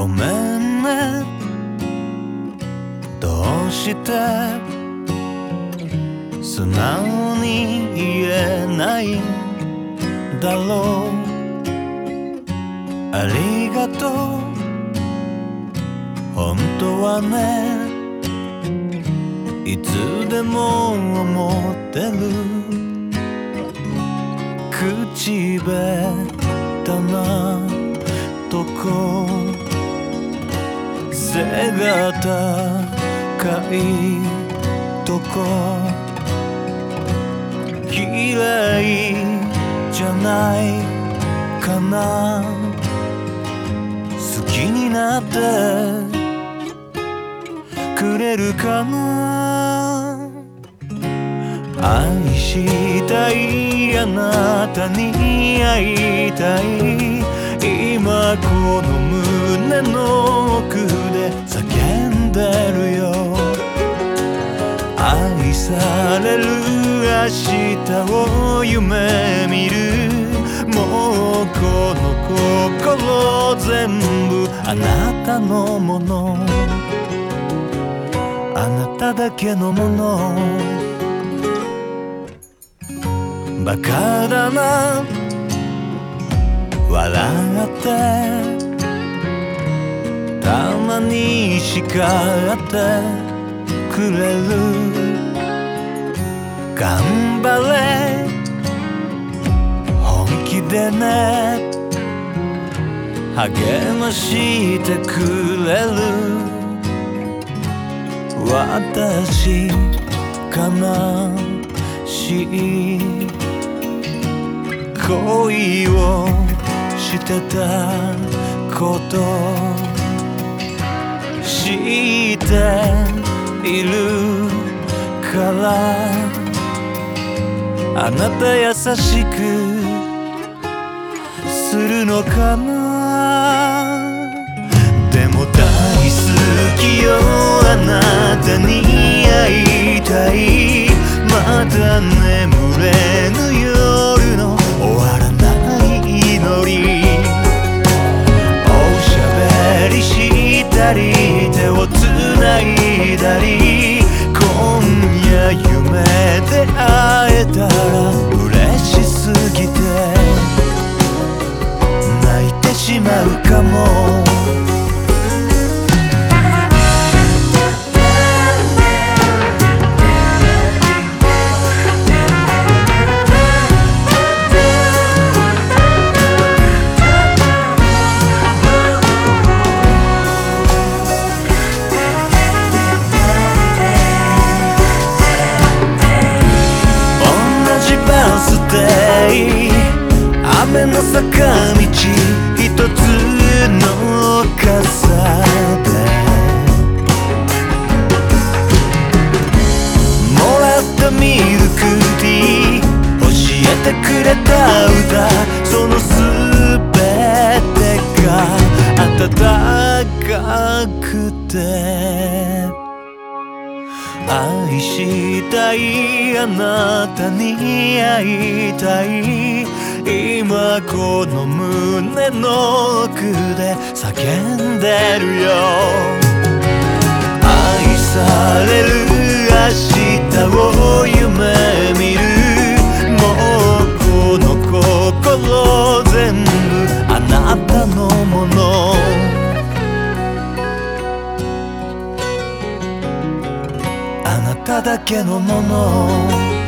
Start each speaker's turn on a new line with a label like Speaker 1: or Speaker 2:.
Speaker 1: ごめんね。どうして？素直に言えないだろう。ありがとう。本当はね。いつでも思ってる。口下手なとこ背が高いとこ嫌いじゃないかな。好きになってくれるかな。愛したいあなたに会いたい。今この胸の奥を夢見る。もうこの心全部あなたのもの。あなただけのもの。バカだな。笑って。たまに叱ってくれる。頑張れ。本気でね。励ましてくれる。私悲しい恋をしてたこと知っているから。あなた優しくするのかな？でも大好きてくれた歌。そのすべてが温かくて。愛したいあなたに会いたい。今この胸の奥で叫んでるよ。愛される明日をただけのもの